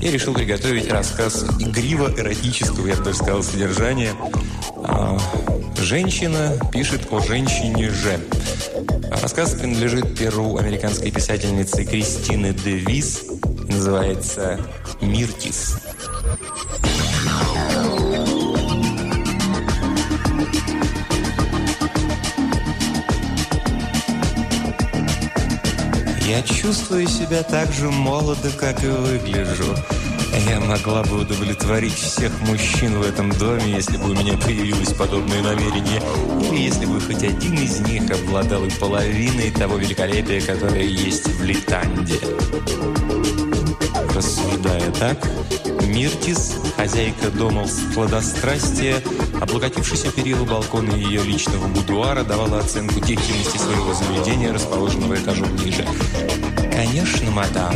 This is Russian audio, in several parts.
я решил приготовить рассказ игриво-эротического, я бы даже сказал, содержания. А, женщина пишет о женщине же. Рассказ принадлежит перу американской писательницы Кристины Девис. Называется «Миртис». Я чувствую себя так же молодо, как и выгляжу. Я могла бы удовлетворить всех мужчин в этом доме, если бы у меня появилось подобное намерение, или если бы хоть один из них обладал и половиной того великолепия, которое есть в Литанде. Рассуждая так, Миртис, хозяйка дома с плодострастия, облокотившись о перила балкона ее личного будуара, давала оценку деятельности своего заведения, расположенного этажом ниже. «Конечно, мадам».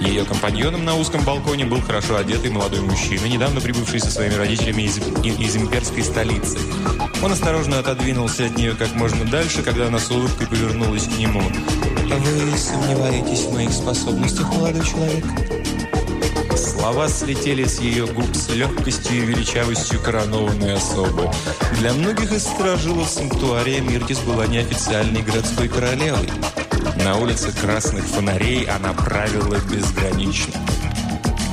Ее компаньоном на узком балконе был хорошо одетый молодой мужчина, недавно прибывший со своими родителями из, из имперской столицы. Он осторожно отодвинулся от нее как можно дальше, когда она с улыбкой повернулась к нему. «Вы сомневаетесь в моих способностях, молодой человек?» Слова слетели с ее губ с легкостью и величавостью коронованной особы. Для многих из сторожилов санктуария Миртис была неофициальной городской королевой. На улице красных фонарей она правила безгранично.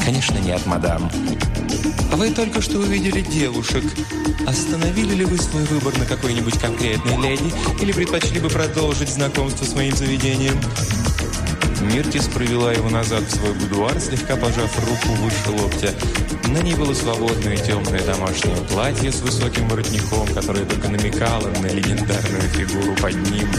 Конечно, нет, мадам. А вы только что увидели девушек. Остановили ли вы свой выбор на какой-нибудь конкретной леди или предпочли бы продолжить знакомство с моим заведением? Миртис провела его назад в свой будуар, слегка пожав руку выше локтя. На ней было свободное темное домашнее платье с высоким воротником, которое только намекало на легендарную фигуру под ним.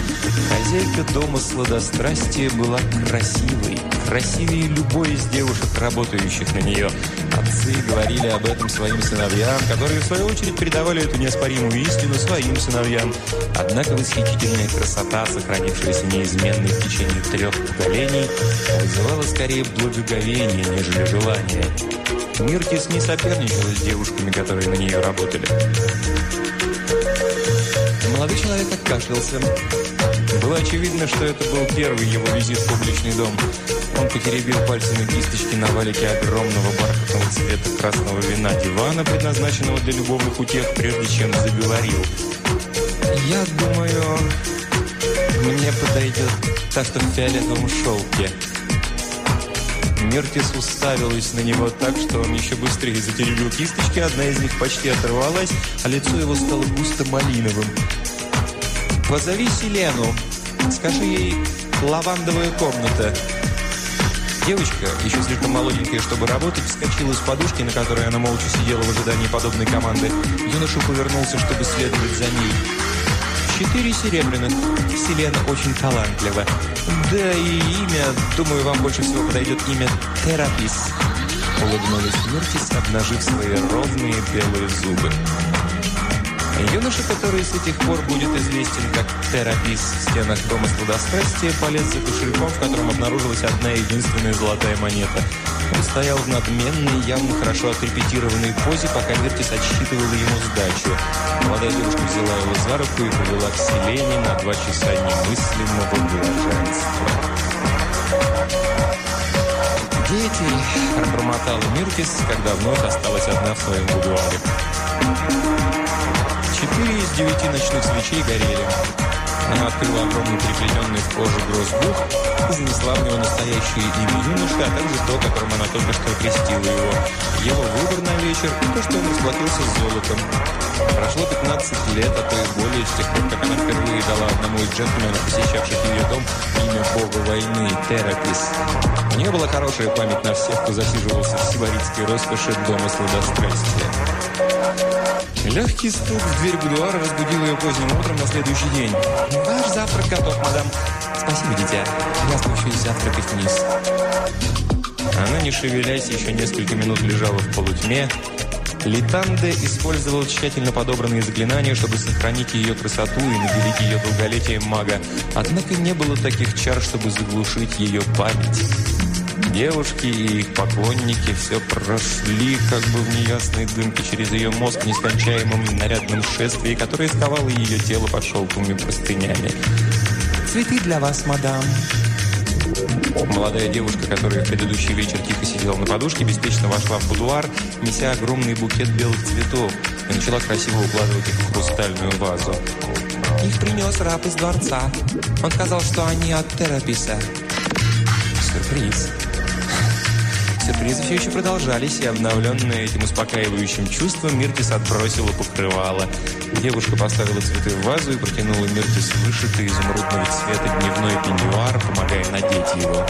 Хозяйка дома сладострастия была красивой, красивее любой из девушек, работающих на нее. Отцы говорили об этом своим сыновьям, которые, в свою очередь, передавали эту неоспоримую истину своим сыновьям. Однако восхитительная красота, сохранившаяся неизменной в течение трех поколений, вызывала скорее благоговение, нежели желание. Миртис не соперничала с девушками, которые на нее работали. Молодой человек откашлялся. Было очевидно, что это был первый его визит в публичный дом. Он потеребил пальцами кисточки на валике огромного бархатного цвета красного вина дивана, предназначенного для любовных утех, прежде чем заговорил. «Я думаю, мне подойдет та, что в фиолетовом шелке». Мертис уставилась на него так, что он еще быстрее затеребил кисточки, одна из них почти оторвалась, а лицо его стало густо малиновым. «Позови Селену. Скажи ей «лавандовая комната». Девочка, еще слишком молоденькая, чтобы работать, вскочила с подушки, на которой она молча сидела в ожидании подобной команды. Юноша повернулся, чтобы следовать за ней. Четыре серебряных. Селена очень талантлива. Да и имя, думаю, вам больше всего подойдет имя Терапис. Улыбнулась Мертис, обнажив свои ровные белые зубы. Юноша, который с этих пор будет известен как терапист в стенах дома сладострастия, полез за кошельком, в котором обнаружилась одна единственная золотая монета. Он стоял в надменной, явно хорошо отрепетированной позе, пока Вертис отсчитывала ему сдачу. Молодая девушка взяла его за руку и повела к Селене на два часа немыслимого блаженства. «Дети!» – пробормотала Миркис, когда вновь осталась одна в своем будуаре. Четыре из девяти ночных свечей горели. Она открыла огромный приплетенный в кожу грозбух и занесла в него настоящее имя юноши, а также то, которым она только что окрестила его. Его выбор на вечер и то, что он расплатился с золотом. Прошло 15 лет, а то и более, с тех пор, как она впервые дала одному из джентльменов, посещавших ее дом, имя бога войны – Терапис. У нее была хорошая память на всех, кто засиживался в сибаритской роскоши дома сладострастия. Легкий стук в дверь будуара разбудил ее поздним утром на следующий день. «Ваш завтрак готов, мадам». «Спасибо, дитя. Я спущусь завтракать вниз». Она, не шевелясь, еще несколько минут лежала в полутьме. Литанде использовал тщательно подобранные заклинания, чтобы сохранить ее красоту и наделить ее долголетием мага. Однако не было таких чар, чтобы заглушить ее память. Девушки и их поклонники все прошли как бы в неясной дымке через ее мозг нескончаемым нарядным шествием, которое сковало ее тело под шелковыми простынями. «Цветы для вас, мадам». Молодая девушка, которая в предыдущий вечер тихо сидела на подушке, беспечно вошла в будуар, неся огромный букет белых цветов, и начала красиво укладывать их в хрустальную вазу. «Их принес раб из дворца. Он сказал, что они от тераписа». Сюрприз. Сюрпризы все еще продолжались, и обновленная этим успокаивающим чувством, Миртис отбросила покрывало. Девушка поставила цветы в вазу и протянула Миртис вышитый изумрудного цвета дневной пеньюар, помогая надеть его.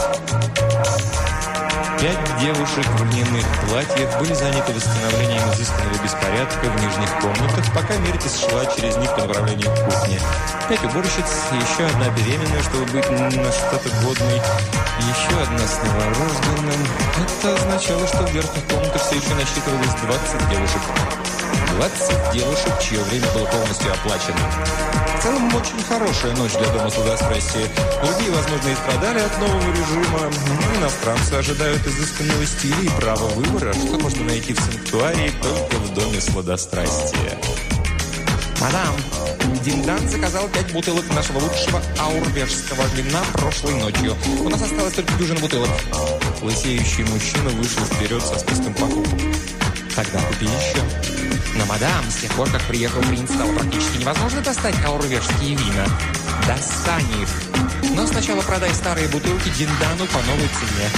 Пять девушек в льняных платьях были заняты восстановлением изысканного беспорядка в нижних комнатах, пока Миртис шла через них по направлению к кухне. Пять уборщиц, еще одна беременная, чтобы быть на что-то годной, еще одна с новорожденным. Это означало, что в верхних комнатах все еще насчитывалось 20 девушек. 20 девушек, чье время было полностью оплачено. В целом, очень хорошая ночь для Дома сладострастия. Другие, возможно, и страдали от нового режима, но иностранцы ожидают изысканного стиля и права выбора, что можно найти в санктуарии только в Доме сладострастия. «Мадам, Диндан заказал пять бутылок нашего лучшего аурвежского вина прошлой ночью. У нас осталось только дюжина бутылок». Лысеющий мужчина вышел вперед со списком покупок. «Тогда купи еще». Но, мадам, с тех пор, как приехал принц, стало практически невозможно достать аурвежские вина. Достань их. Но сначала продай старые бутылки Диндану по новой цене.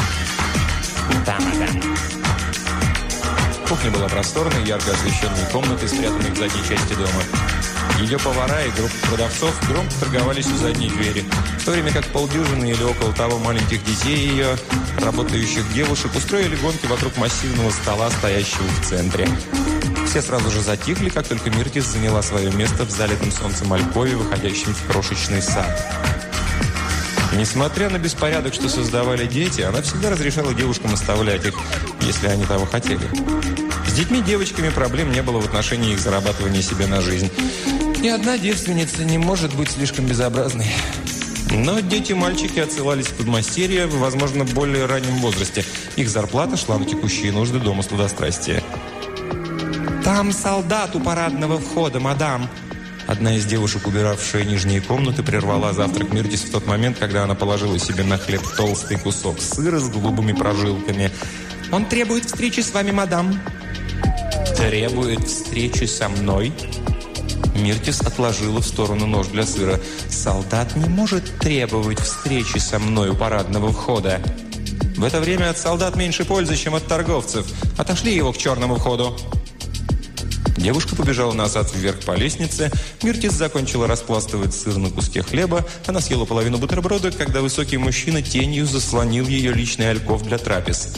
Да, мадам. Кухня была просторной, ярко освещенной комнатой, спрятанной в задней части дома. Ее повара и группа продавцов громко торговались у задней двери, в то время как полдюжины или около того маленьких детей ее, работающих девушек, устроили гонки вокруг массивного стола, стоящего в центре. Все сразу же затихли, как только Миртис заняла свое место в залитом солнцем Алькове, выходящем в крошечный сад. Несмотря на беспорядок, что создавали дети, она всегда разрешала девушкам оставлять их, если они того хотели. С детьми-девочками проблем не было в отношении их зарабатывания себе на жизнь. И одна девственница не может быть слишком безобразной. Но дети-мальчики отсылались в подмастерье в, возможно, более раннем возрасте. Их зарплата шла на текущие нужды дома сладострастия. «Там солдат у парадного входа, мадам!» Одна из девушек, убиравшая нижние комнаты, прервала завтрак Миртис в тот момент, когда она положила себе на хлеб толстый кусок сыра с голубыми прожилками. «Он требует встречи с вами, мадам!» «Требует встречи со мной?» Миртис отложила в сторону нож для сыра. «Солдат не может требовать встречи со мной у парадного входа. В это время от солдат меньше пользы, чем от торговцев. Отошли его к черному входу». Девушка побежала назад вверх по лестнице. Миртис закончила распластывать сыр на куске хлеба. Она съела половину бутерброда, когда высокий мужчина тенью заслонил ее личный альков для трапез.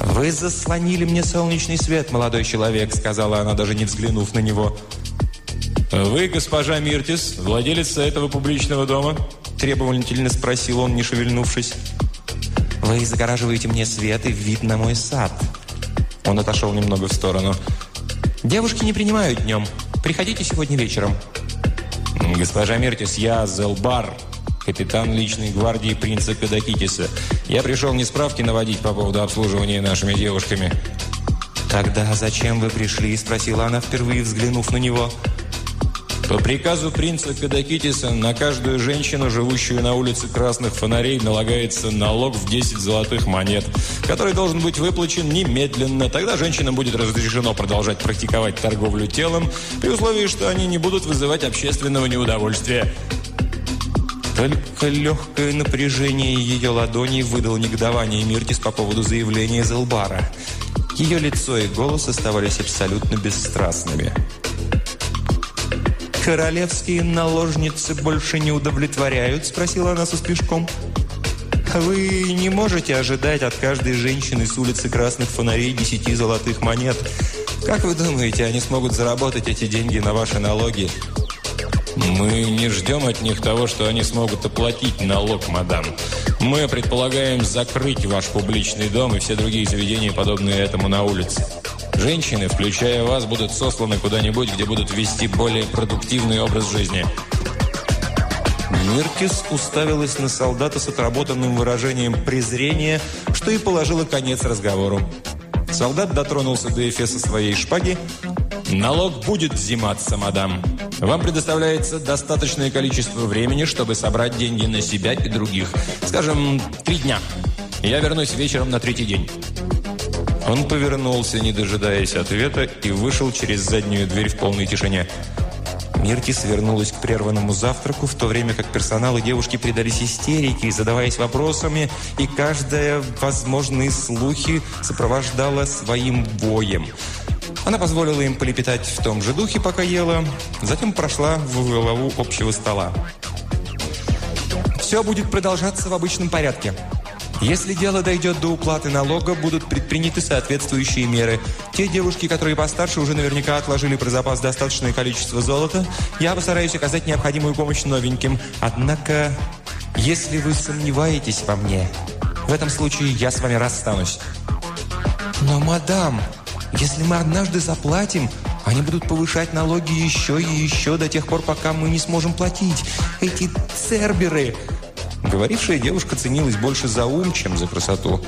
«Вы заслонили мне солнечный свет, молодой человек», сказала она, даже не взглянув на него. «Вы, госпожа Миртис, владелица этого публичного дома?» требовательно спросил он, не шевельнувшись. «Вы загораживаете мне свет и вид на мой сад». Он отошел немного в сторону. Девушки не принимают днем. Приходите сегодня вечером. Госпожа Мертис, я Зелбар, капитан личной гвардии принца Кадакитиса. Я пришел не справки наводить по поводу обслуживания нашими девушками. «Тогда зачем вы пришли?» – спросила она, впервые взглянув на него. По приказу принца Кадакитиса на каждую женщину, живущую на улице Красных Фонарей, налагается налог в 10 золотых монет, который должен быть выплачен немедленно. Тогда женщинам будет разрешено продолжать практиковать торговлю телом, при условии, что они не будут вызывать общественного неудовольствия. Только легкое напряжение ее ладоней выдало негодование Миртис по поводу заявления Зелбара. Ее лицо и голос оставались абсолютно бесстрастными. «Королевские наложницы больше не удовлетворяют?» – спросила она со спешком. «Вы не можете ожидать от каждой женщины с улицы Красных Фонарей десяти золотых монет. Как вы думаете, они смогут заработать эти деньги на ваши налоги?» «Мы не ждем от них того, что они смогут оплатить налог, мадам. Мы предполагаем закрыть ваш публичный дом и все другие заведения, подобные этому на улице. Женщины, включая вас, будут сосланы куда-нибудь, где будут вести более продуктивный образ жизни. Миркис уставилась на солдата с отработанным выражением презрения, что и положило конец разговору. Солдат дотронулся до эфеса своей шпаги. «Налог будет взиматься, мадам. Вам предоставляется достаточное количество времени, чтобы собрать деньги на себя и других. Скажем, три дня. Я вернусь вечером на третий день». Он повернулся, не дожидаясь ответа, и вышел через заднюю дверь в полной тишине. Миртис вернулась к прерванному завтраку, в то время как персонал и девушки предались истерике, задаваясь вопросами, и каждая возможные слухи сопровождала своим боем. Она позволила им полепетать в том же духе, пока ела, затем прошла в голову общего стола. «Все будет продолжаться в обычном порядке», если дело дойдет до уплаты налога, будут предприняты соответствующие меры. Те девушки, которые постарше, уже наверняка отложили про запас достаточное количество золота. Я постараюсь оказать необходимую помощь новеньким. Однако, если вы сомневаетесь во мне, в этом случае я с вами расстанусь. Но, мадам, если мы однажды заплатим, они будут повышать налоги еще и еще до тех пор, пока мы не сможем платить. Эти церберы... Говорившая девушка ценилась больше за ум, чем за красоту.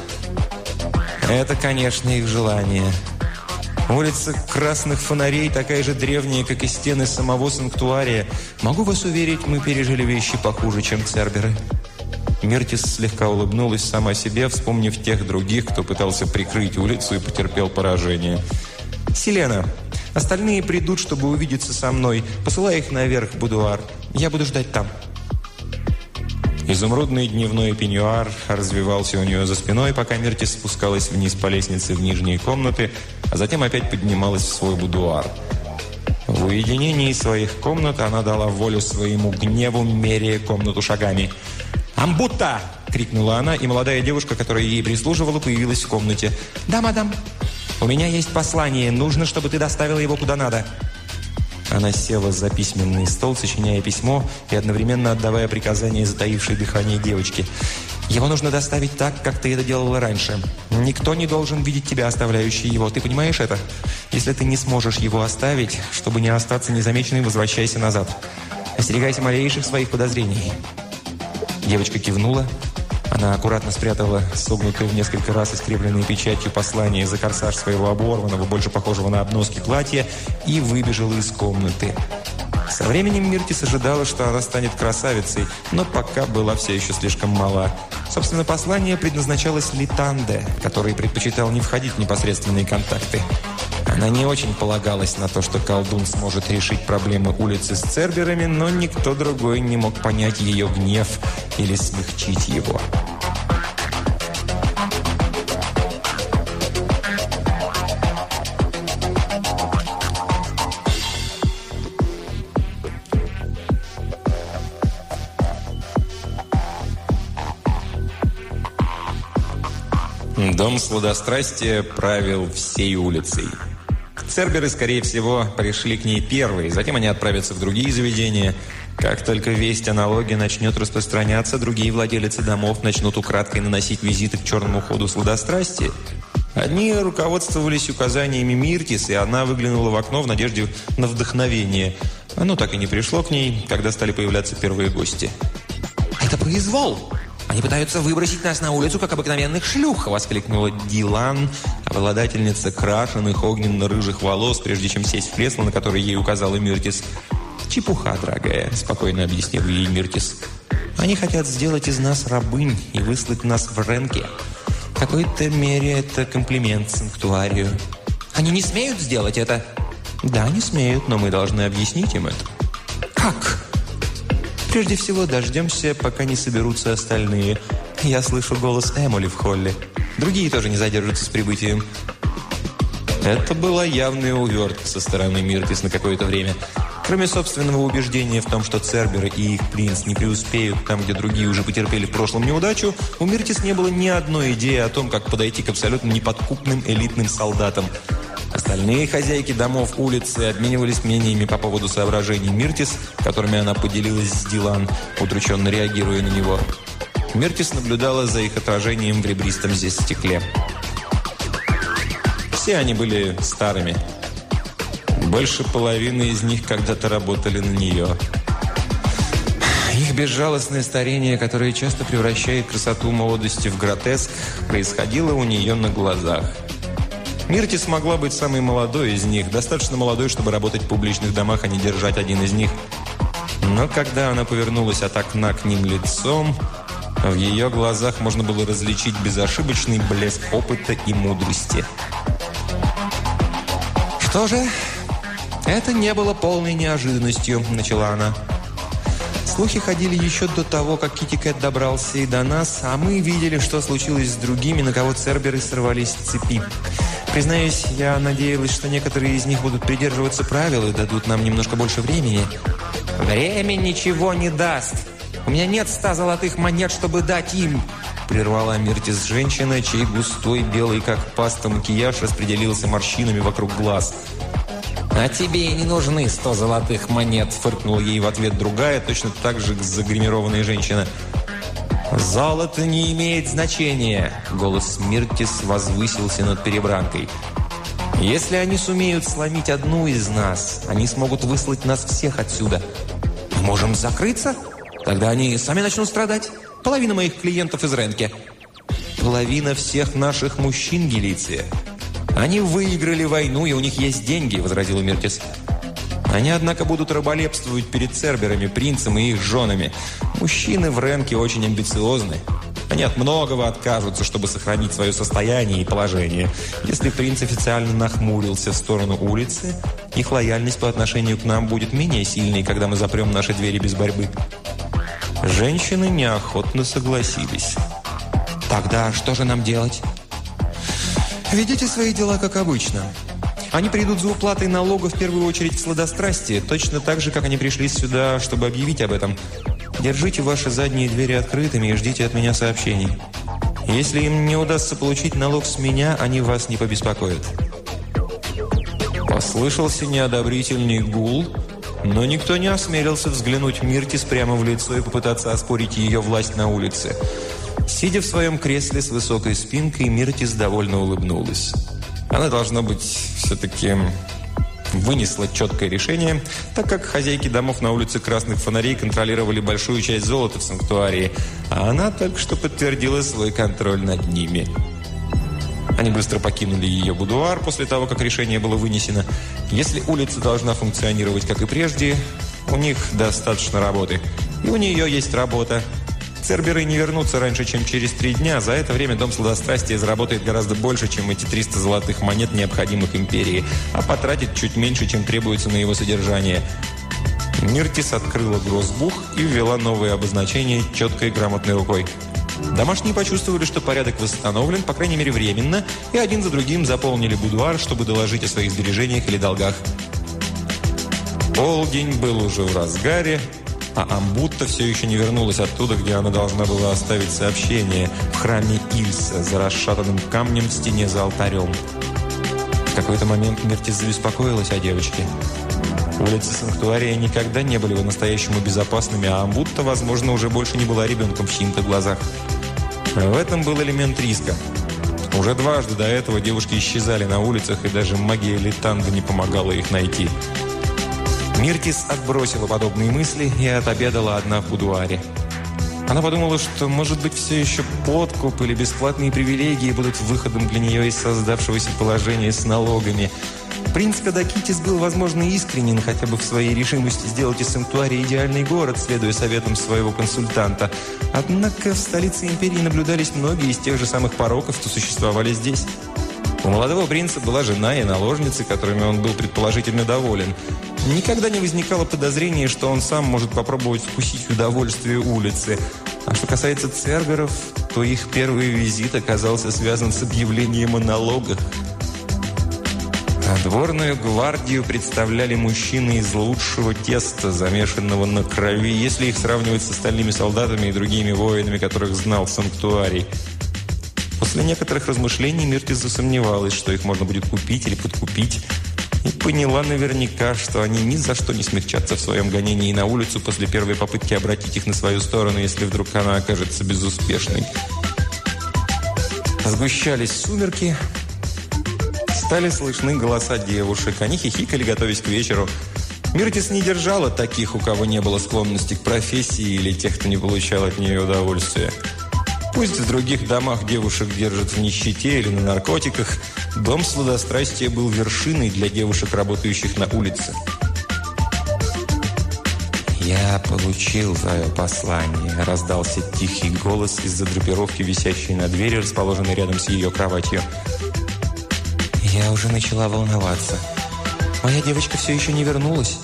Это, конечно, их желание. Улица красных фонарей такая же древняя, как и стены самого санктуария. Могу вас уверить, мы пережили вещи похуже, чем церберы. Мертис слегка улыбнулась сама себе, вспомнив тех других, кто пытался прикрыть улицу и потерпел поражение. «Селена, остальные придут, чтобы увидеться со мной. Посылай их наверх в будуар. Я буду ждать там». Изумрудный дневной пеньюар развивался у нее за спиной, пока Мертис спускалась вниз по лестнице в нижние комнаты, а затем опять поднималась в свой будуар. В уединении своих комнат она дала волю своему гневу, меряя комнату шагами. «Амбутта!» – крикнула она, и молодая девушка, которая ей прислуживала, появилась в комнате. «Да, мадам. У меня есть послание. Нужно, чтобы ты доставила его куда надо». Она села за письменный стол, сочиняя письмо и одновременно отдавая приказания затаившей дыхание девочки. «Его нужно доставить так, как ты это делала раньше. Никто не должен видеть тебя, оставляющий его. Ты понимаешь это? Если ты не сможешь его оставить, чтобы не остаться незамеченным, возвращайся назад. Остерегайся малейших своих подозрений». Девочка кивнула, она аккуратно спрятала согнутую в несколько раз искривленной печатью послание за корсаж своего оборванного, больше похожего на обноски платья, и выбежала из комнаты. Со временем Миртис ожидала, что она станет красавицей, но пока была все еще слишком мала. Собственно, послание предназначалось Литанде, который предпочитал не входить в непосредственные контакты. Она не очень полагалась на то, что колдун сможет решить проблемы улицы с церберами, но никто другой не мог понять ее гнев или смягчить его. Дом сладострастия правил всей улицей. Церберы, скорее всего, пришли к ней первые, затем они отправятся в другие заведения. Как только весть о налоге начнет распространяться, другие владельцы домов начнут украдкой наносить визиты к черному ходу сладострастия. Одни руководствовались указаниями Миртис, и она выглянула в окно в надежде на вдохновение. Оно так и не пришло к ней, когда стали появляться первые гости. «Это произвол!» «Они пытаются выбросить нас на улицу, как обыкновенных шлюх!» – воскликнула Дилан, обладательница крашеных огненно-рыжих волос, прежде чем сесть в кресло, на которое ей указала Миртис. «Чепуха, дорогая», – спокойно объяснил ей Миртис. «Они хотят сделать из нас рабынь и выслать нас в Ренке. В какой-то мере это комплимент санктуарию». «Они не смеют сделать это?» «Да, не смеют, но мы должны объяснить им это». «Как?» Прежде всего, дождемся, пока не соберутся остальные. Я слышу голос Эмоли в холле. Другие тоже не задержатся с прибытием. Это была явная увертка со стороны Миртис на какое-то время. Кроме собственного убеждения в том, что Церберы и их принц не преуспеют там, где другие уже потерпели в прошлом неудачу, у Миртис не было ни одной идеи о том, как подойти к абсолютно неподкупным элитным солдатам – Остальные хозяйки домов улицы обменивались мнениями по поводу соображений Миртис, которыми она поделилась с Дилан, удрученно реагируя на него. Миртис наблюдала за их отражением в ребристом здесь стекле. Все они были старыми. Больше половины из них когда-то работали на нее. Их безжалостное старение, которое часто превращает красоту молодости в гротеск, происходило у нее на глазах – Мирти смогла быть самой молодой из них, достаточно молодой, чтобы работать в публичных домах, а не держать один из них. Но когда она повернулась от окна к ним лицом, в ее глазах можно было различить безошибочный блеск опыта и мудрости. «Что же, это не было полной неожиданностью», – начала она. Слухи ходили еще до того, как Кити Кэт добрался и до нас, а мы видели, что случилось с другими, на кого церберы сорвались с цепи. Признаюсь, я надеялась, что некоторые из них будут придерживаться правил и дадут нам немножко больше времени. «Время ничего не даст. У меня нет ста золотых монет, чтобы дать им!» Прервала Миртис женщина, чей густой, белый, как паста, макияж распределился морщинами вокруг глаз. «А тебе и не нужны сто золотых монет!» Фыркнула ей в ответ другая, точно так же загримированная женщина – «Золото не имеет значения!» Голос Миртис возвысился над перебранкой. «Если они сумеют сломить одну из нас, они смогут выслать нас всех отсюда. Мы можем закрыться? Тогда они сами начнут страдать. Половина моих клиентов из Ренке. Половина всех наших мужчин, Гелиция. Они выиграли войну, и у них есть деньги», — возразил Миртис. Они, однако, будут раболепствовать перед церберами, принцем и их женами. Мужчины в Ренке очень амбициозны. Они от многого откажутся, чтобы сохранить свое состояние и положение. Если принц официально нахмурился в сторону улицы, их лояльность по отношению к нам будет менее сильной, когда мы запрем наши двери без борьбы. Женщины неохотно согласились. «Тогда что же нам делать?» «Ведите свои дела, как обычно. Они придут за уплатой налога в первую очередь в сладострастие, точно так же, как они пришли сюда, чтобы объявить об этом. Держите ваши задние двери открытыми и ждите от меня сообщений. Если им не удастся получить налог с меня, они вас не побеспокоят». Послышался неодобрительный гул, но никто не осмелился взглянуть Миртис прямо в лицо и попытаться оспорить ее власть на улице. Сидя в своем кресле с высокой спинкой, Миртис довольно улыбнулась. Она, должна быть, все-таки вынесла четкое решение, так как хозяйки домов на улице Красных Фонарей контролировали большую часть золота в санктуарии, а она только что подтвердила свой контроль над ними. Они быстро покинули ее будуар после того, как решение было вынесено. Если улица должна функционировать, как и прежде, у них достаточно работы. И у нее есть работа. Церберы не вернутся раньше, чем через три дня. За это время Дом Сладострастия заработает гораздо больше, чем эти 300 золотых монет, необходимых империи, а потратит чуть меньше, чем требуется на его содержание. Миртис открыла гроссбух и ввела новые обозначения четкой грамотной рукой. Домашние почувствовали, что порядок восстановлен, по крайней мере временно, и один за другим заполнили будуар, чтобы доложить о своих сбережениях или долгах. Полдень был уже в разгаре, а Амбутта все еще не вернулась оттуда, где она должна была оставить сообщение в храме Ильса за расшатанным камнем в стене за алтарем. В какой-то момент Миртис забеспокоилась о девочке. Улицы Санктуария никогда не были по-настоящему безопасными, а Амбутта, возможно, уже больше не была ребенком в чьих-то глазах. В этом был элемент риска. Уже дважды до этого девушки исчезали на улицах, и даже магия Литанга не помогала их найти. Миртис отбросила подобные мысли и отобедала одна в будуаре. Она подумала, что, может быть, все еще подкуп или бесплатные привилегии будут выходом для нее из создавшегося положения с налогами. Принц Кадакитис был, возможно, искренен хотя бы в своей решимости сделать из санктуария идеальный город, следуя советам своего консультанта. Однако в столице империи наблюдались многие из тех же самых пороков, что существовали здесь. У молодого принца была жена и наложницы, которыми он был предположительно доволен. Никогда не возникало подозрения, что он сам может попробовать вкусить удовольствие улицы. А что касается церберов, то их первый визит оказался связан с объявлением о налогах. Дворную гвардию представляли мужчины из лучшего теста, замешанного на крови, если их сравнивать с остальными солдатами и другими воинами, которых знал санктуарий. После некоторых размышлений Миртис засомневалась, что их можно будет купить или подкупить и поняла наверняка, что они ни за что не смягчатся в своем гонении на улицу после первой попытки обратить их на свою сторону, если вдруг она окажется безуспешной. Сгущались сумерки, стали слышны голоса девушек. Они хихикали, готовясь к вечеру. Миртис не держала таких, у кого не было склонности к профессии или тех, кто не получал от нее удовольствия. Пусть в других домах девушек держат в нищете или на наркотиках, дом сладострастия был вершиной для девушек, работающих на улице. «Я получил твое послание», – раздался тихий голос из-за драпировки, висящей на двери, расположенной рядом с ее кроватью. Я уже начала волноваться. Моя девочка все еще не вернулась.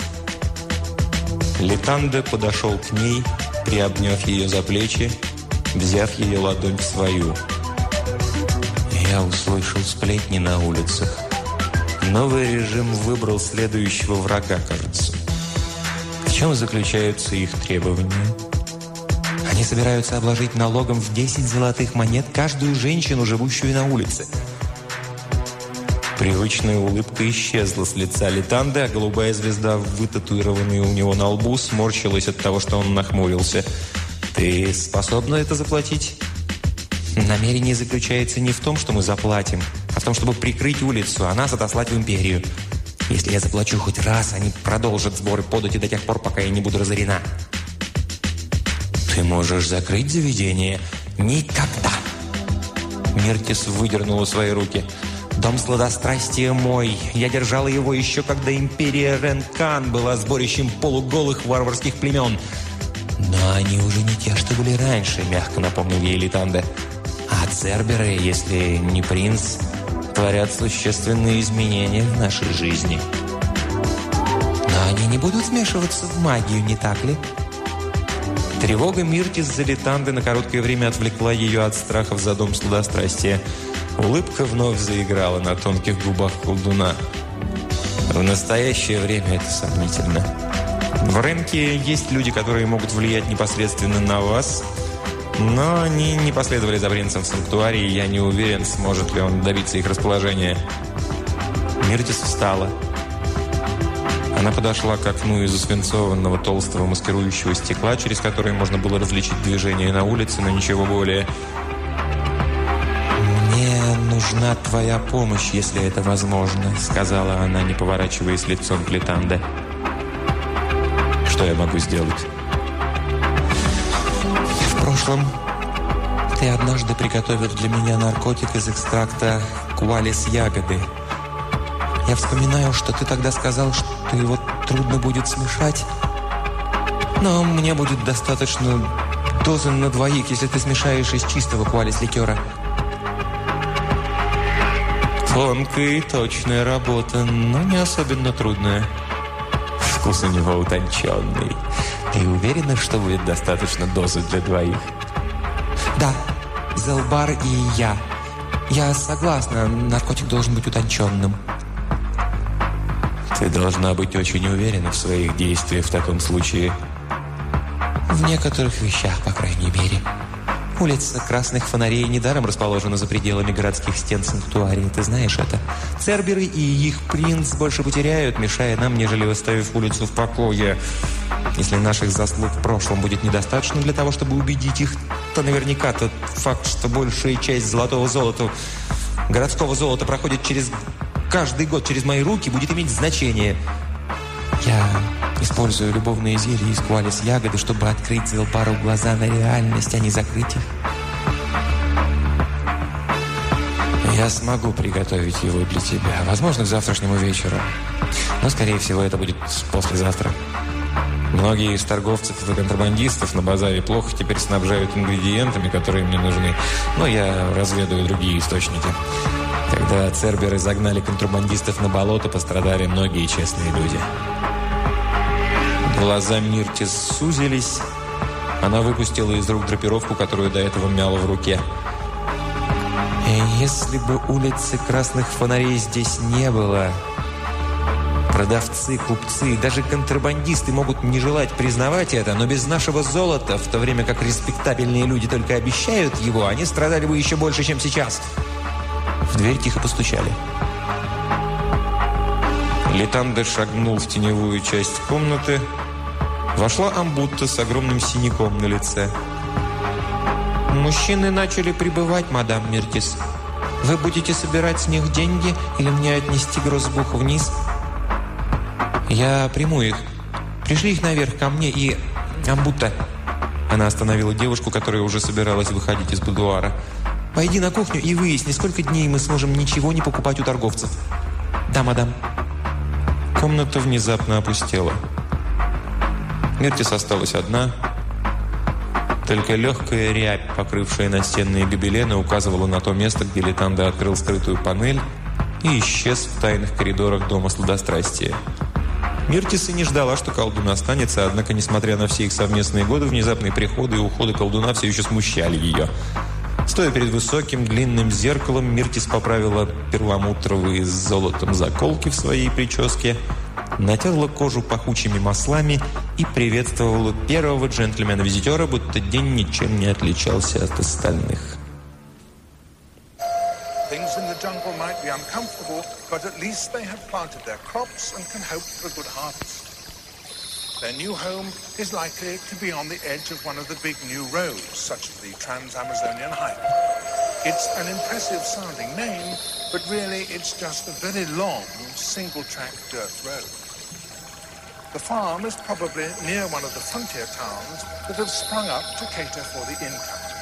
Литанде подошел к ней, приобняв ее за плечи, взяв ее ладонь в свою. Я услышал сплетни на улицах. Новый режим выбрал следующего врага, кажется. В чем заключаются их требования? Они собираются обложить налогом в 10 золотых монет каждую женщину, живущую на улице. Привычная улыбка исчезла с лица Литанды, а голубая звезда, вытатуированная у него на лбу, сморщилась от того, что он нахмурился. «Ты способна это заплатить?» Намерение заключается не в том, что мы заплатим, а в том, чтобы прикрыть улицу, а нас отослать в империю. Если я заплачу хоть раз, они продолжат сборы подати до тех пор, пока я не буду разорена. Ты можешь закрыть заведение? Никогда! Миртис выдернула свои руки. Дом сладострастия мой. Я держала его еще, когда империя Ренкан была сборищем полуголых варварских племен. Но они уже не те, что были раньше, мягко напомнил ей Литанде. А Церберы, если не принц, творят существенные изменения в нашей жизни. Но они не будут смешиваться в магию, не так ли? Тревога Миртис за Литанды на короткое время отвлекла ее от страхов за дом сладострастия. Улыбка вновь заиграла на тонких губах колдуна. В настоящее время это сомнительно. В рынке есть люди, которые могут влиять непосредственно на вас, но они не последовали за принцем в санктуарии, я не уверен, сможет ли он добиться их расположения. Миртис встала. Она подошла к окну из свинцованного толстого маскирующего стекла, через которое можно было различить движение на улице, но ничего более нужна твоя помощь, если это возможно», — сказала она, не поворачиваясь лицом к Литанде. «Что я могу сделать?» «В прошлом ты однажды приготовил для меня наркотик из экстракта куалис ягоды. Я вспоминаю, что ты тогда сказал, что его трудно будет смешать, но мне будет достаточно дозы на двоих, если ты смешаешь из чистого куалис ликера». Тонкая и точная работа, но не особенно трудная. Вкус у него утонченный. Ты уверена, что будет достаточно дозы для двоих? Да, Зелбар и я. Я согласна, наркотик должен быть утонченным. Ты должна быть очень уверена в своих действиях в таком случае. В некоторых вещах, по крайней мере. Улица Красных Фонарей недаром расположена за пределами городских стен санктуарии. Ты знаешь это? Церберы и их принц больше потеряют, мешая нам, нежели оставив улицу в покое. Если наших заслуг в прошлом будет недостаточно для того, чтобы убедить их, то наверняка тот факт, что большая часть золотого золота, городского золота проходит через каждый год через мои руки, будет иметь значение. Я Использую любовные зелья из куалис ягоды, чтобы открыть Зелпару глаза на реальность, а не закрыть их. Я смогу приготовить его для тебя. Возможно, к завтрашнему вечеру. Но, скорее всего, это будет послезавтра. Многие из торговцев и контрабандистов на базаре плохо теперь снабжают ингредиентами, которые мне нужны. Но я разведаю другие источники. Когда церберы загнали контрабандистов на болото, пострадали многие честные люди. Глаза Мирти сузились. Она выпустила из рук драпировку, которую до этого мяла в руке. «Если бы улицы красных фонарей здесь не было...» Продавцы, купцы, даже контрабандисты могут не желать признавать это, но без нашего золота, в то время как респектабельные люди только обещают его, они страдали бы еще больше, чем сейчас. В дверь тихо постучали. Летандер шагнул в теневую часть комнаты, Вошла Амбутта с огромным синяком на лице. «Мужчины начали прибывать, мадам Миртис. Вы будете собирать с них деньги или мне отнести грозбух вниз?» «Я приму их. Пришли их наверх ко мне и... Амбутта, Она остановила девушку, которая уже собиралась выходить из будуара. «Пойди на кухню и выясни, сколько дней мы сможем ничего не покупать у торговцев». «Да, мадам». Комната внезапно опустела. Мертис осталась одна. Только легкая рябь, покрывшая настенные гобелены, указывала на то место, где Летанда открыл скрытую панель и исчез в тайных коридорах дома сладострастия. Миртис и не ждала, что колдун останется, однако, несмотря на все их совместные годы, внезапные приходы и уходы колдуна все еще смущали ее. Стоя перед высоким длинным зеркалом, Миртис поправила перламутровые с золотом заколки в своей прическе, натерла кожу пахучими маслами и приветствовала первого джентльмена-визитера, будто день ничем не отличался от остальных. jungle Their new home is likely to be on the edge of one of the big new roads, such as the Trans-Amazonian Highway. It's an impressive sounding name, but really it's just a very long, single-track dirt road. The farm is probably near one of the frontier towns that have sprung up to cater for the income.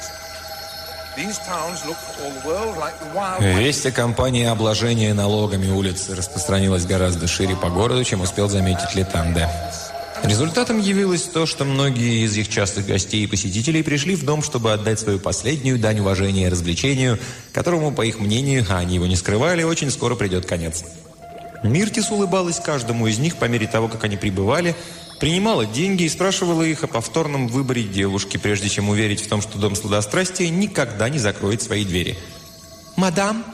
Весть о кампании обложения налогами улицы распространилась гораздо шире по городу, чем успел заметить Летанде. Результатом явилось то, что многие из их частых гостей и посетителей пришли в дом, чтобы отдать свою последнюю дань уважения и развлечению, которому, по их мнению, а они его не скрывали, очень скоро придет конец. Миртис улыбалась каждому из них по мере того, как они прибывали, принимала деньги и спрашивала их о повторном выборе девушки, прежде чем уверить в том, что Дом сладострастия никогда не закроет свои двери. «Мадам?»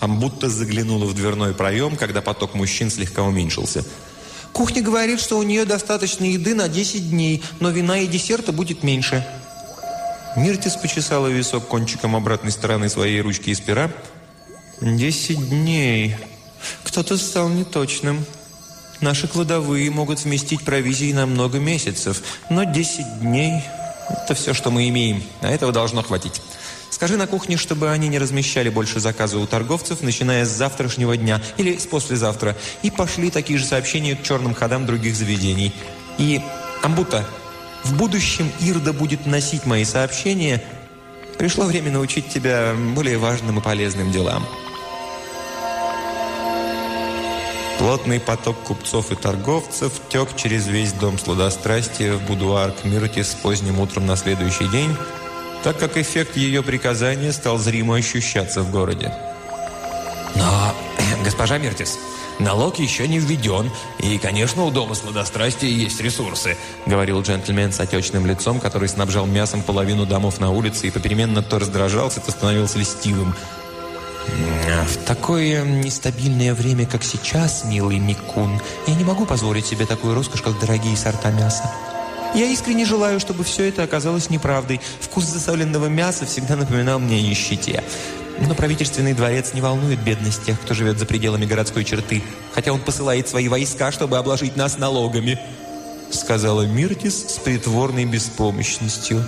Амбутта заглянула в дверной проем, когда поток мужчин слегка уменьшился. «Кухня говорит, что у нее достаточно еды на 10 дней, но вина и десерта будет меньше». Миртис почесала висок кончиком обратной стороны своей ручки из пера. «Десять дней. Кто-то стал неточным». Наши кладовые могут вместить провизии на много месяцев, но 10 дней – это все, что мы имеем, а этого должно хватить. Скажи на кухне, чтобы они не размещали больше заказа у торговцев, начиная с завтрашнего дня или с послезавтра, и пошли такие же сообщения к черным ходам других заведений. И, Амбута, в будущем Ирда будет носить мои сообщения. Пришло время научить тебя более важным и полезным делам. Плотный поток купцов и торговцев тек через весь дом сладострастия в будуар к Мирте с поздним утром на следующий день, так как эффект ее приказания стал зримо ощущаться в городе. «Но, госпожа Миртис, налог еще не введен, и, конечно, у дома сладострастия есть ресурсы», говорил джентльмен с отечным лицом, который снабжал мясом половину домов на улице и попеременно то раздражался, то становился льстивым – в такое нестабильное время, как сейчас, милый Микун, я не могу позволить себе такую роскошь, как дорогие сорта мяса. Я искренне желаю, чтобы все это оказалось неправдой. Вкус засоленного мяса всегда напоминал мне о нищете. Но правительственный дворец не волнует бедность тех, кто живет за пределами городской черты, хотя он посылает свои войска, чтобы обложить нас налогами», сказала Миртис с притворной беспомощностью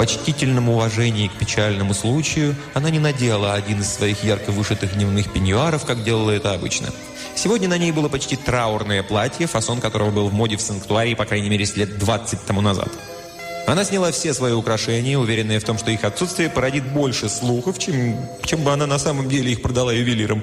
почтительном уважении к печальному случаю она не надела один из своих ярко вышитых дневных пеньюаров, как делала это обычно. Сегодня на ней было почти траурное платье, фасон которого был в моде в санктуарии, по крайней мере, лет 20 тому назад. Она сняла все свои украшения, уверенная в том, что их отсутствие породит больше слухов, чем, чем бы она на самом деле их продала ювелирам.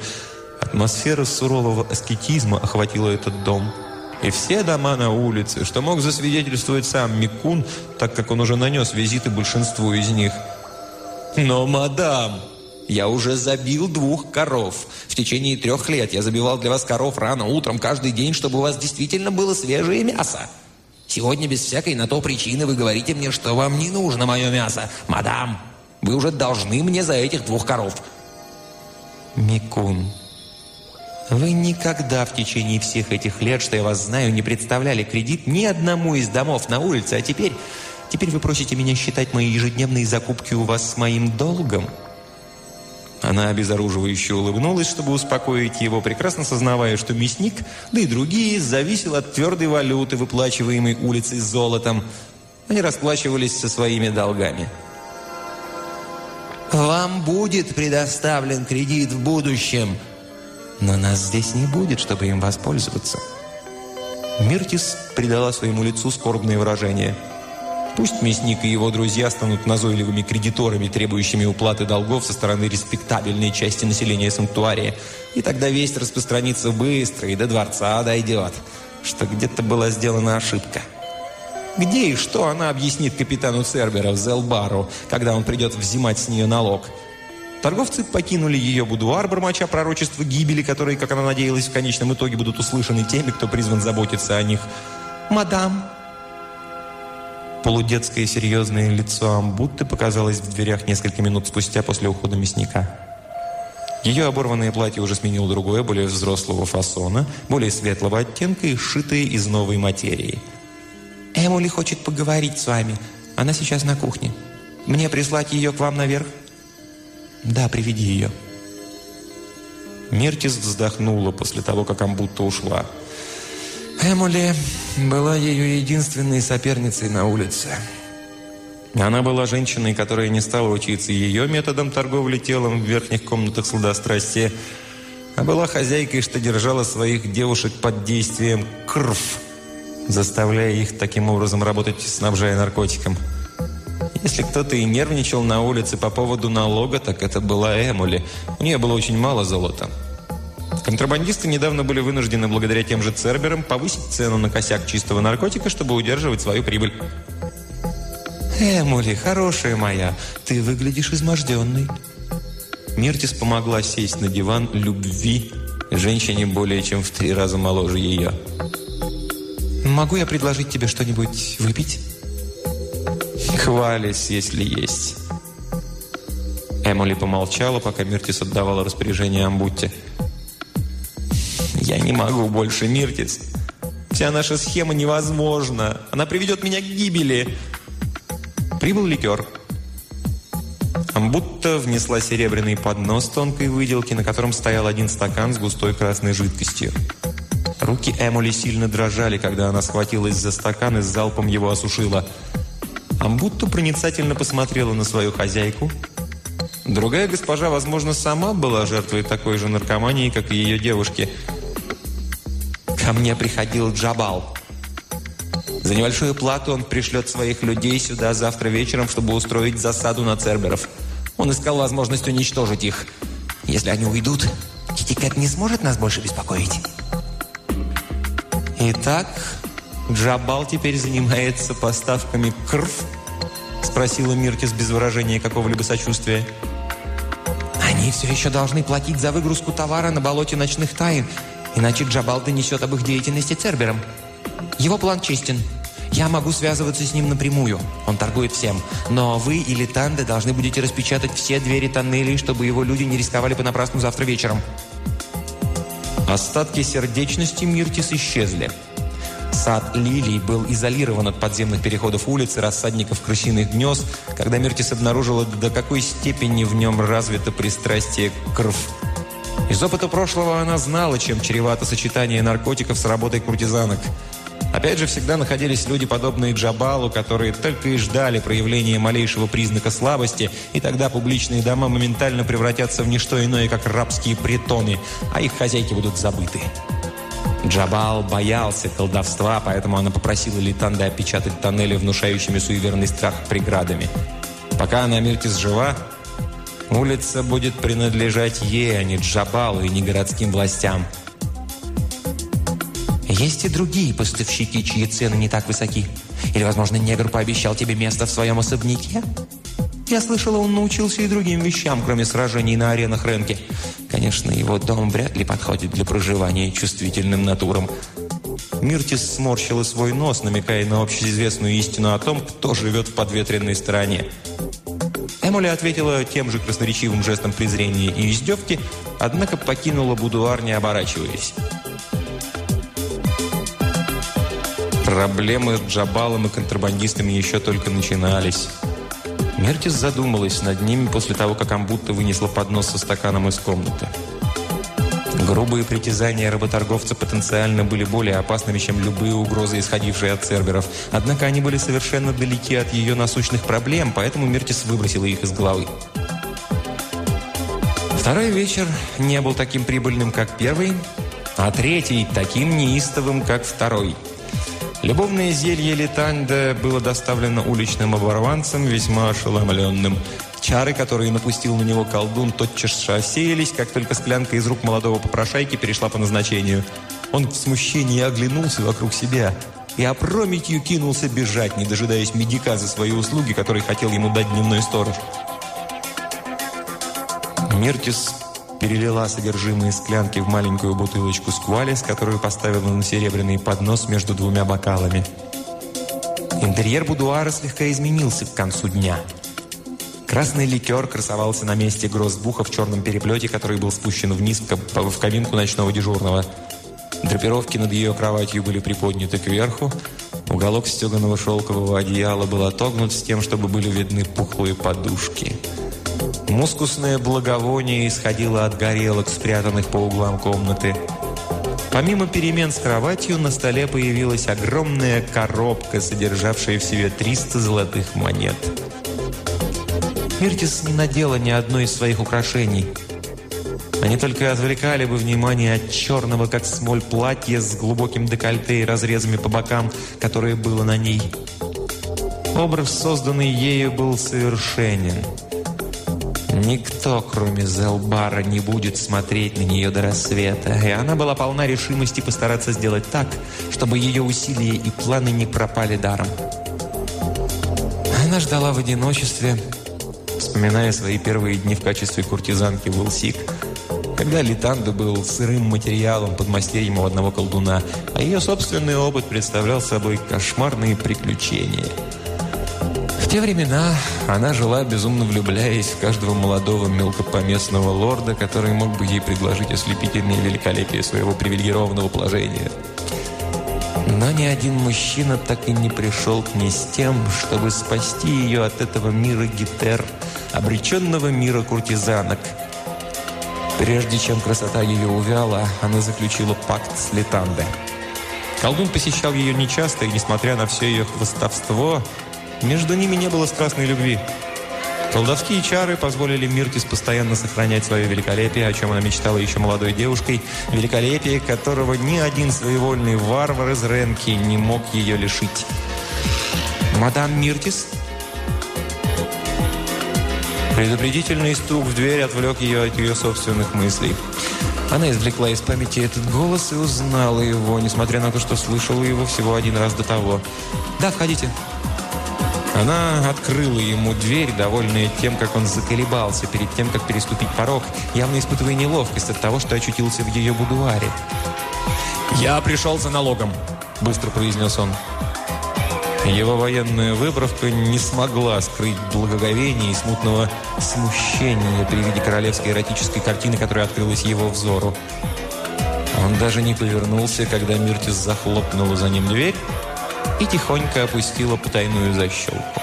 Атмосфера сурового аскетизма охватила этот дом – и все дома на улице, что мог засвидетельствовать сам Микун, так как он уже нанес визиты большинству из них. «Но, мадам, я уже забил двух коров. В течение трех лет я забивал для вас коров рано утром каждый день, чтобы у вас действительно было свежее мясо. Сегодня без всякой на то причины вы говорите мне, что вам не нужно мое мясо. Мадам, вы уже должны мне за этих двух коров». «Микун», вы никогда в течение всех этих лет, что я вас знаю, не представляли кредит ни одному из домов на улице, а теперь... Теперь вы просите меня считать мои ежедневные закупки у вас с моим долгом?» Она обезоруживающе улыбнулась, чтобы успокоить его, прекрасно сознавая, что мясник, да и другие, зависел от твердой валюты, выплачиваемой улицей золотом. Они расплачивались со своими долгами. «Вам будет предоставлен кредит в будущем», но нас здесь не будет, чтобы им воспользоваться». Миртис придала своему лицу скорбное выражение. Пусть мясник и его друзья станут назойливыми кредиторами, требующими уплаты долгов со стороны респектабельной части населения санктуария. И тогда весть распространится быстро и до дворца дойдет, что где-то была сделана ошибка. Где и что она объяснит капитану Цербера Зелбару, когда он придет взимать с нее налог? Торговцы покинули ее будуар, бормоча пророчества гибели, которые, как она надеялась, в конечном итоге будут услышаны теми, кто призван заботиться о них. «Мадам, Полудетское серьезное лицо Амбутты показалось в дверях несколько минут спустя после ухода мясника. Ее оборванное платье уже сменило другое, более взрослого фасона, более светлого оттенка и сшитое из новой материи. «Эмули хочет поговорить с вами. Она сейчас на кухне. Мне прислать ее к вам наверх?» «Да, приведи ее». Мертис вздохнула после того, как Амбутта ушла. Эмули была ее единственной соперницей на улице. Она была женщиной, которая не стала учиться ее методом торговли телом в верхних комнатах сладострастия, а была хозяйкой, что держала своих девушек под действием крв, заставляя их таким образом работать, снабжая наркотиком. Если кто-то и нервничал на улице по поводу налога, так это была Эмули. У нее было очень мало золота. Контрабандисты недавно были вынуждены благодаря тем же Церберам повысить цену на косяк чистого наркотика, чтобы удерживать свою прибыль. «Эмули, хорошая моя, ты выглядишь изможденной». Миртис помогла сесть на диван любви женщине более чем в три раза моложе ее. «Могу я предложить тебе что-нибудь выпить?» «Хвались, если есть». Эмули помолчала, пока Миртис отдавала распоряжение Амбутте. Я не могу больше, Миртис. Вся наша схема невозможна. Она приведет меня к гибели. Прибыл ликер. Амбутта внесла серебряный поднос тонкой выделки, на котором стоял один стакан с густой красной жидкостью. Руки Эмули сильно дрожали, когда она схватилась за стакан и с залпом его осушила. Амбутта проницательно посмотрела на свою хозяйку. Другая госпожа, возможно, сама была жертвой такой же наркомании, как и ее девушки – Ко мне приходил Джабал. За небольшую плату он пришлет своих людей сюда завтра вечером, чтобы устроить засаду на Церберов. Он искал возможность уничтожить их. Если они уйдут, Китикет не сможет нас больше беспокоить. Итак, Джабал теперь занимается поставками крв? Спросила Миртис без выражения какого-либо сочувствия. Они все еще должны платить за выгрузку товара на болоте ночных тайн Иначе Джабал донесет об их деятельности Церберам. Его план честен. Я могу связываться с ним напрямую. Он торгует всем. Но вы или Танды должны будете распечатать все двери тоннелей, чтобы его люди не рисковали понапрасну завтра вечером. Остатки сердечности Миртис исчезли. Сад лилий был изолирован от подземных переходов улиц и рассадников крысиных гнезд, когда Миртис обнаружила, до какой степени в нем развито пристрастие к крв. Из опыта прошлого она знала, чем чревато сочетание наркотиков с работой куртизанок. Опять же, всегда находились люди, подобные Джабалу, которые только и ждали проявления малейшего признака слабости, и тогда публичные дома моментально превратятся в ничто иное, как рабские притоны, а их хозяйки будут забыты. Джабал боялся колдовства, поэтому она попросила Литанда опечатать тоннели, внушающими суеверный страх преградами. Пока она Миртис жива, Улица будет принадлежать ей, а не Джабалу и не городским властям. Есть и другие поставщики, чьи цены не так высоки. Или, возможно, негр пообещал тебе место в своем особняке? Я слышала, он научился и другим вещам, кроме сражений на аренах рынки. Конечно, его дом вряд ли подходит для проживания чувствительным натурам. Миртис сморщила свой нос, намекая на общеизвестную истину о том, кто живет в подветренной стороне. Эмуля ответила тем же красноречивым жестом презрения и издевки, однако покинула будуар, не оборачиваясь. Проблемы с Джабалом и контрабандистами еще только начинались. Мертис задумалась над ними после того, как Амбутта вынесла поднос со стаканом из комнаты. Грубые притязания работорговца потенциально были более опасными, чем любые угрозы, исходившие от серверов. Однако они были совершенно далеки от ее насущных проблем, поэтому Мертис выбросила их из головы. Второй вечер не был таким прибыльным, как первый, а третий таким неистовым, как второй. Любовное зелье Литанда было доставлено уличным оборванцам, весьма ошеломленным. Чары, которые напустил на него колдун, тотчас же осеялись, как только склянка из рук молодого попрошайки перешла по назначению. Он в смущении оглянулся вокруг себя и опрометью кинулся бежать, не дожидаясь медика за свои услуги, которые хотел ему дать дневной сторож. Миртис перелила содержимое склянки в маленькую бутылочку сквалис, которую поставила на серебряный поднос между двумя бокалами. Интерьер будуара слегка изменился к концу дня. Красный ликер красовался на месте гроздбуха в черном переплете, который был спущен вниз в кабинку ночного дежурного. Драпировки над ее кроватью были приподняты кверху. Уголок стеганого шелкового одеяла был отогнут с тем, чтобы были видны пухлые подушки. Мускусное благовоние исходило от горелок, спрятанных по углам комнаты. Помимо перемен с кроватью, на столе появилась огромная коробка, содержавшая в себе 300 золотых монет. Миртис не надела ни одной из своих украшений. Они только отвлекали бы внимание от черного, как смоль, платья с глубоким декольте и разрезами по бокам, которое было на ней. Образ, созданный ею, был совершенен – Никто, кроме Зелбара, не будет смотреть на нее до рассвета, и она была полна решимости постараться сделать так, чтобы ее усилия и планы не пропали даром. Она ждала в одиночестве, вспоминая свои первые дни в качестве куртизанки в Илсик, когда Литанда был сырым материалом под мастерьем у одного колдуна, а ее собственный опыт представлял собой кошмарные приключения – в те времена она жила, безумно влюбляясь в каждого молодого мелкопоместного лорда, который мог бы ей предложить ослепительное великолепие своего привилегированного положения. Но ни один мужчина так и не пришел к ней с тем, чтобы спасти ее от этого мира гитер, обреченного мира куртизанок. Прежде чем красота ее увяла, она заключила пакт с Литандой. Колдун посещал ее нечасто, и, несмотря на все ее хвостовство, между ними не было страстной любви. Колдовские чары позволили Миртис постоянно сохранять свое великолепие, о чем она мечтала еще молодой девушкой, великолепие которого ни один своевольный варвар из Ренки не мог ее лишить. «Мадам Миртис?» Предупредительный стук в дверь отвлек ее от ее собственных мыслей. Она извлекла из памяти этот голос и узнала его, несмотря на то, что слышала его всего один раз до того. «Да, входите». Она открыла ему дверь, довольная тем, как он заколебался перед тем, как переступить порог, явно испытывая неловкость от того, что очутился в ее будуаре. «Я пришел за налогом», – быстро произнес он. Его военная выправка не смогла скрыть благоговение и смутного смущения при виде королевской эротической картины, которая открылась его взору. Он даже не повернулся, когда Миртис захлопнула за ним дверь, и тихонько опустила потайную защелку.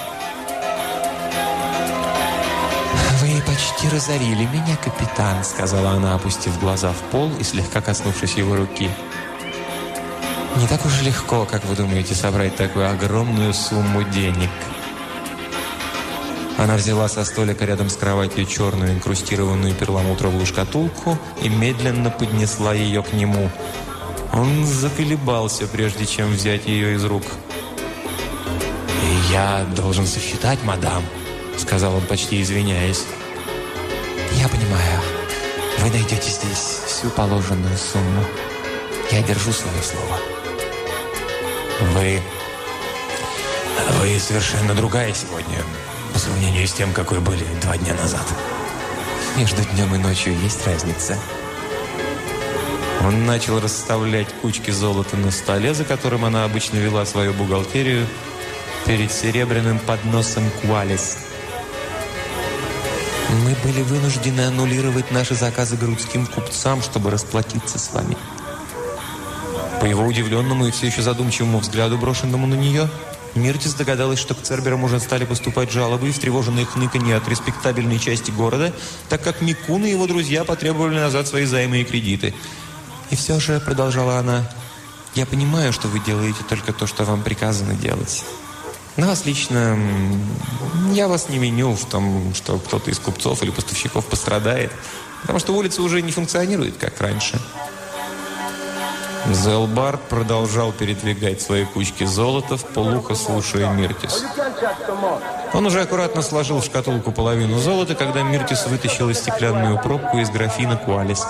«Вы почти разорили меня, капитан», — сказала она, опустив глаза в пол и слегка коснувшись его руки. «Не так уж легко, как вы думаете, собрать такую огромную сумму денег». Она взяла со столика рядом с кроватью черную инкрустированную перламутровую шкатулку и медленно поднесла ее к нему — он заколебался, прежде чем взять ее из рук. «Я должен сосчитать, мадам», — сказал он, почти извиняясь. «Я понимаю. Вы найдете здесь всю положенную сумму. Я держу свое слово». «Вы... вы совершенно другая сегодня, по сравнению с тем, какой были два дня назад». «Между днем и ночью есть разница». Он начал расставлять кучки золота на столе, за которым она обычно вела свою бухгалтерию, перед серебряным подносом Куалис. «Мы были вынуждены аннулировать наши заказы грудским купцам, чтобы расплатиться с вами». По его удивленному и все еще задумчивому взгляду, брошенному на нее, Миртис догадалась, что к Церберам уже стали поступать жалобы и встревоженные хныканье от респектабельной части города, так как Микун и его друзья потребовали назад свои займы и кредиты – и все же, продолжала она, я понимаю, что вы делаете только то, что вам приказано делать. На вас лично я вас не виню в том, что кто-то из купцов или поставщиков пострадает, потому что улица уже не функционирует, как раньше. Зелбар продолжал передвигать свои кучки золота, в полухо слушая Миртис. Он уже аккуратно сложил в шкатулку половину золота, когда Миртис вытащил стеклянную пробку из графина Куалис.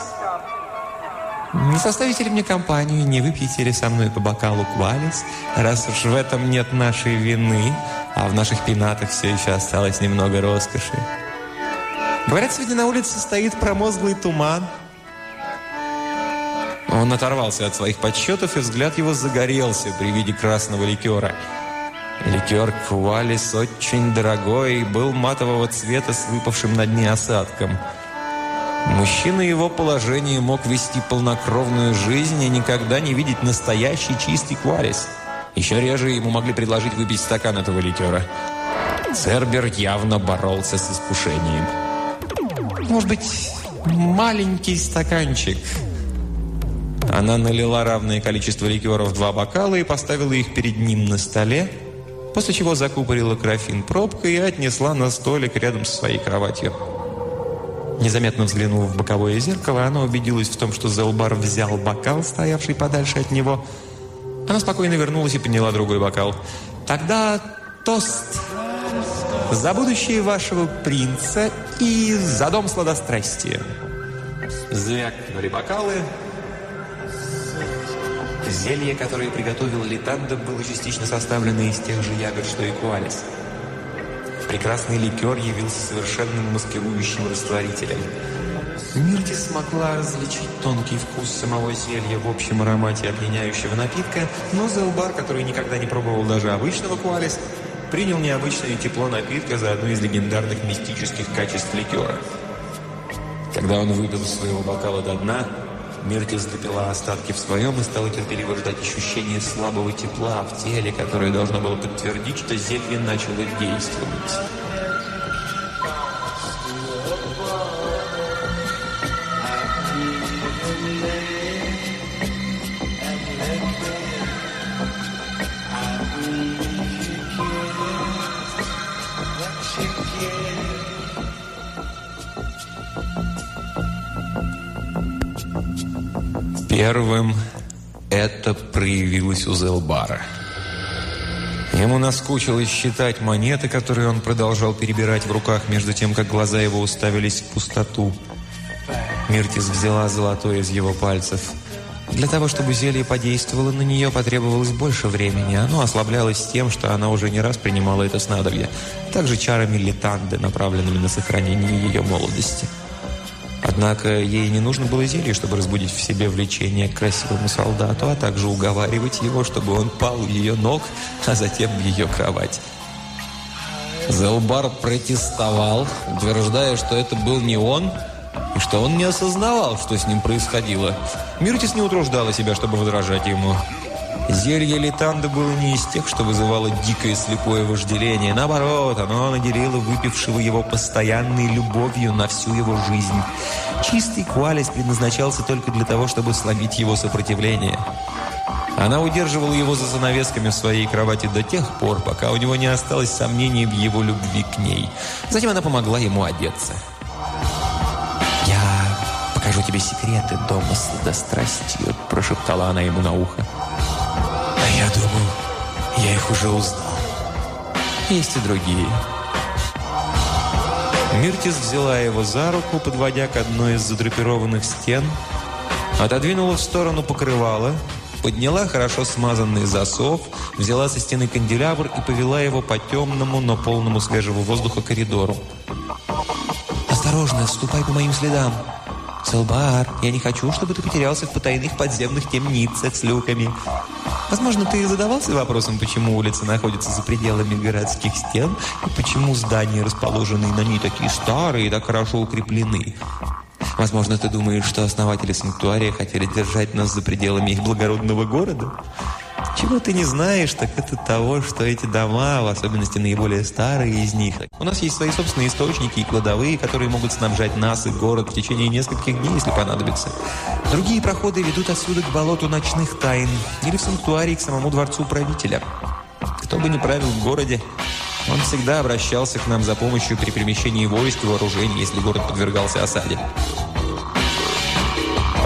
«Не составите ли мне компанию, не выпьете ли со мной по бокалу Куалис, раз уж в этом нет нашей вины, а в наших пенатах все еще осталось немного роскоши? Говорят, сегодня на улице стоит промозглый туман». Он оторвался от своих подсчетов, и взгляд его загорелся при виде красного ликера. Ликер Квалис очень дорогой и был матового цвета с выпавшим на дне осадком. Мужчина его положения мог вести полнокровную жизнь и никогда не видеть настоящий чистый Квалис. Еще реже ему могли предложить выпить стакан этого ликера. Цербер явно боролся с искушением. «Может быть, маленький стаканчик?» Она налила равное количество ликеров в два бокала и поставила их перед ним на столе, после чего закупорила графин пробкой и отнесла на столик рядом со своей кроватью. Незаметно взглянув в боковое зеркало, она убедилась в том, что Зелбар взял бокал, стоявший подальше от него. Она спокойно вернулась и подняла другой бокал. «Тогда тост за будущее вашего принца и за дом сладострастия». Звякнули бокалы, Зелье, которое приготовил Литанда, было частично составлено из тех же ягод, что и куалис. Прекрасный ликер явился совершенным маскирующим растворителем. Мирти смогла различить тонкий вкус самого зелья в общем аромате опьяняющего напитка, но Зелбар, который никогда не пробовал даже обычного куалис, принял необычное тепло напитка за одно из легендарных мистических качеств ликера. Когда он выпил своего бокала до дна, Миртис допила остатки в своем и стала терпеливо ждать ощущения слабого тепла в теле, которое должно было подтвердить, что зелье начало действовать. Первым это проявилось у Зелбара. Ему наскучилось считать монеты, которые он продолжал перебирать в руках, между тем, как глаза его уставились в пустоту. Миртис взяла золотое из его пальцев. Для того, чтобы зелье подействовало на нее, потребовалось больше времени. Оно ослаблялось тем, что она уже не раз принимала это снадобье. Также чарами литанды, направленными на сохранение ее молодости. Однако ей не нужно было зелье, чтобы разбудить в себе влечение к красивому солдату, а также уговаривать его, чтобы он пал у ее ног, а затем в ее кровать. Зелбар протестовал, утверждая, что это был не он, и что он не осознавал, что с ним происходило. Миртис не утруждала себя, чтобы возражать ему. Зелье Литанда было не из тех, что вызывало дикое слепое вожделение. Наоборот, оно наделило выпившего его постоянной любовью на всю его жизнь. Чистый квалис предназначался только для того, чтобы сломить его сопротивление. Она удерживала его за занавесками в своей кровати до тех пор, пока у него не осталось сомнений в его любви к ней. Затем она помогла ему одеться. «Я покажу тебе секреты дома сладострастью», – прошептала она ему на ухо. Я думал, я их уже узнал. Есть и другие. Миртис взяла его за руку, подводя к одной из задрапированных стен, отодвинула в сторону покрывала, подняла хорошо смазанный засов, взяла со стены канделябр и повела его по темному, но полному свежего воздуха коридору. «Осторожно, ступай по моим следам!» «Селбар, я не хочу, чтобы ты потерялся в потайных подземных темницах с люками. Возможно, ты задавался вопросом, почему улицы находятся за пределами городских стен, и почему здания, расположенные на ней, такие старые и так хорошо укреплены. Возможно, ты думаешь, что основатели санктуария хотели держать нас за пределами их благородного города?» Чего ты не знаешь, так это того, что эти дома, в особенности наиболее старые из них, у нас есть свои собственные источники и кладовые, которые могут снабжать нас и город в течение нескольких дней, если понадобится. Другие проходы ведут отсюда к болоту ночных тайн или в санктуарий к самому дворцу правителя. Кто бы ни правил в городе, он всегда обращался к нам за помощью при перемещении войск и вооружений, если город подвергался осаде.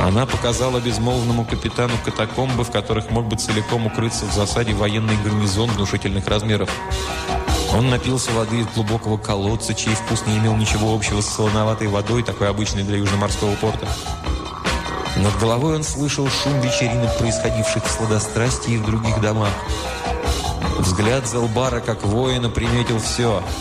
Она показала безмолвному капитану катакомбы, в которых мог бы целиком укрыться в засаде военный гарнизон внушительных размеров. Он напился воды из глубокого колодца, чей вкус не имел ничего общего с солоноватой водой, такой обычной для южноморского порта. Над головой он слышал шум вечеринок, происходивших в сладострастии и в других домах. Взгляд Залбара, как воина, приметил все –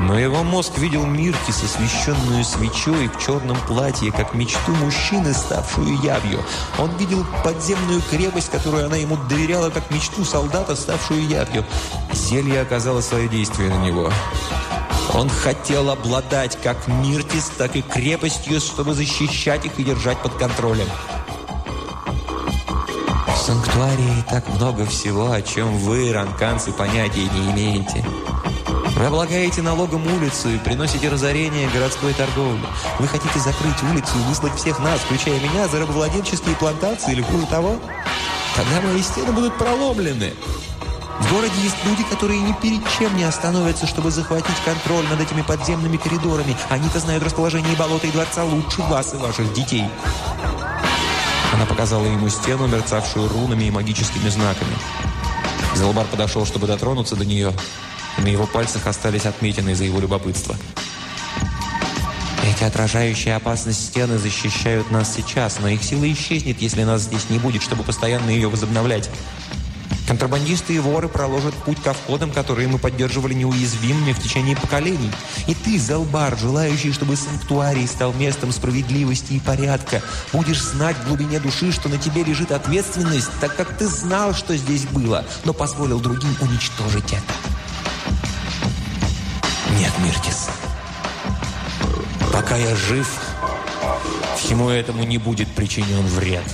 но его мозг видел Мирки освещенную свечой в черном платье, как мечту мужчины, ставшую явью. Он видел подземную крепость, которую она ему доверяла, как мечту солдата, ставшую явью. Зелье оказало свое действие на него. Он хотел обладать как Миртис, так и крепостью, чтобы защищать их и держать под контролем. В санктуарии так много всего, о чем вы, ранканцы, понятия не имеете. Вы облагаете налогом улицу и приносите разорение городской торговли. Вы хотите закрыть улицу и выслать всех нас, включая меня, за рабовладельческие плантации или хуже того? Тогда мои стены будут проломлены. В городе есть люди, которые ни перед чем не остановятся, чтобы захватить контроль над этими подземными коридорами. Они-то знают расположение болота и дворца лучше вас и ваших детей. Она показала ему стену, мерцавшую рунами и магическими знаками. Залбар подошел, чтобы дотронуться до нее. На его пальцах остались отметины из-за его любопытства. Эти отражающие опасность стены защищают нас сейчас, но их сила исчезнет, если нас здесь не будет, чтобы постоянно ее возобновлять. Контрабандисты и воры проложат путь ко входам, которые мы поддерживали неуязвимыми в течение поколений. И ты, Залбар, желающий, чтобы санктуарий стал местом справедливости и порядка, будешь знать в глубине души, что на тебе лежит ответственность, так как ты знал, что здесь было, но позволил другим уничтожить это. Нет, Миртис. Пока я жив, всему этому не будет причинен вред.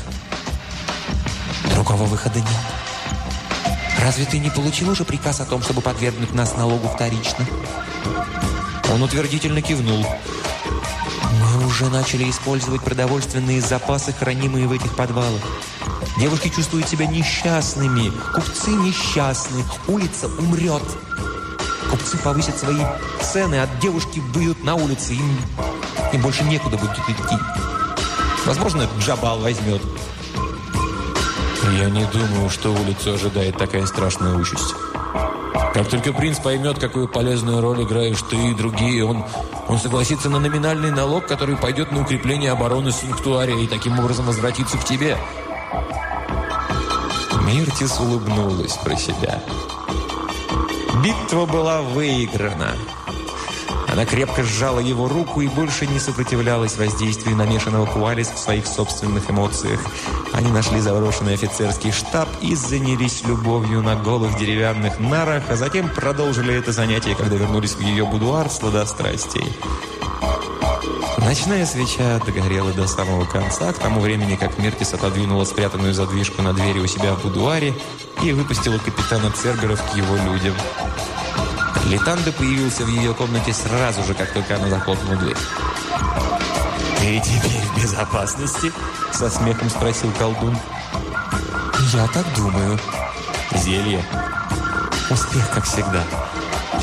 Другого выхода нет. Разве ты не получил уже приказ о том, чтобы подвергнуть нас налогу вторично? Он утвердительно кивнул. Мы уже начали использовать продовольственные запасы, хранимые в этих подвалах. Девушки чувствуют себя несчастными, купцы несчастны, улица умрет. Купцы повысят свои цены, а девушки выйдут на улицы. Им, им больше некуда будет идти. Возможно, Джабал возьмет. Я не думаю, что улицу ожидает такая страшная участь. Как только принц поймет, какую полезную роль играешь ты и другие, он, он согласится на номинальный налог, который пойдет на укрепление обороны санктуария и таким образом возвратится к тебе. Миртис улыбнулась про себя. Битва была выиграна. Она крепко сжала его руку и больше не сопротивлялась воздействию намешанного куалис в своих собственных эмоциях. Они нашли заброшенный офицерский штаб и занялись любовью на голых деревянных нарах, а затем продолжили это занятие, когда вернулись в ее будуар сладострастей. Ночная свеча догорела до самого конца, к тому времени, как Мертис отодвинула спрятанную задвижку на двери у себя в будуаре и выпустила капитана Церберов к его людям. Летанда появился в ее комнате сразу же, как только она захлопнула дверь. «Ты теперь в безопасности?» – со смехом спросил колдун. «Я так думаю». «Зелье?» «Успех, как всегда».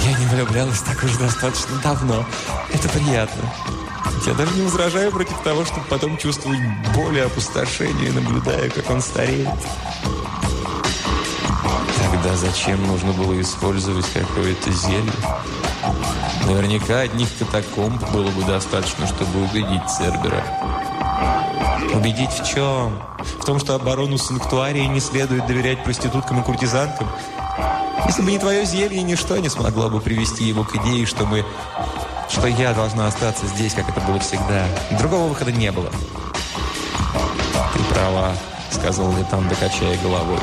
«Я не влюблялась так уж достаточно давно. Это приятно». Я даже не возражаю против того, чтобы потом чувствовать боль и опустошение, наблюдая, как он стареет. Тогда зачем нужно было использовать какое-то зелье? Наверняка одних катакомб было бы достаточно, чтобы убедить Цербера. Убедить в чем? В том, что оборону санктуарии не следует доверять проституткам и куртизанкам? Если бы не твое зелье, ничто не смогло бы привести его к идее, что мы что я должна остаться здесь, как это было всегда. Другого выхода не было. «Ты права», — сказал Летан, докачая головой.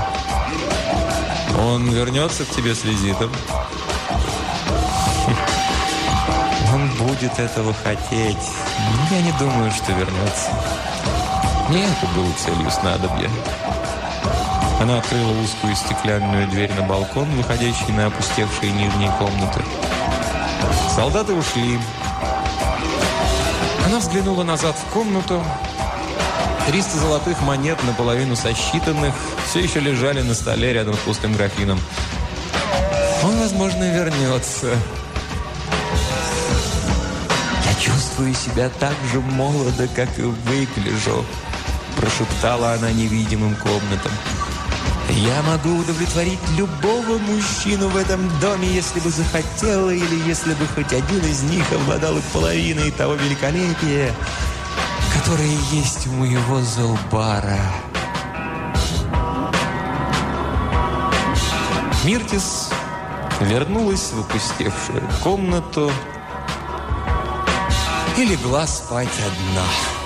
«Он вернется к тебе с визитом?» «Он будет этого хотеть. Я не думаю, что вернется. Не это было целью снадобья». Она открыла узкую стеклянную дверь на балкон, выходящий на опустевшие нижние комнаты. Солдаты ушли. Она взглянула назад в комнату. 300 золотых монет, наполовину сосчитанных, все еще лежали на столе рядом с пустым графином. Он, возможно, вернется. Я чувствую себя так же молодо, как и выгляжу. прошептала она невидимым комнатам. «Я могу удовлетворить любого мужчину в этом доме, если бы захотела, или если бы хоть один из них обладал половиной того великолепия, которое есть у моего Зелбара». Миртис вернулась в опустевшую комнату и легла спать одна.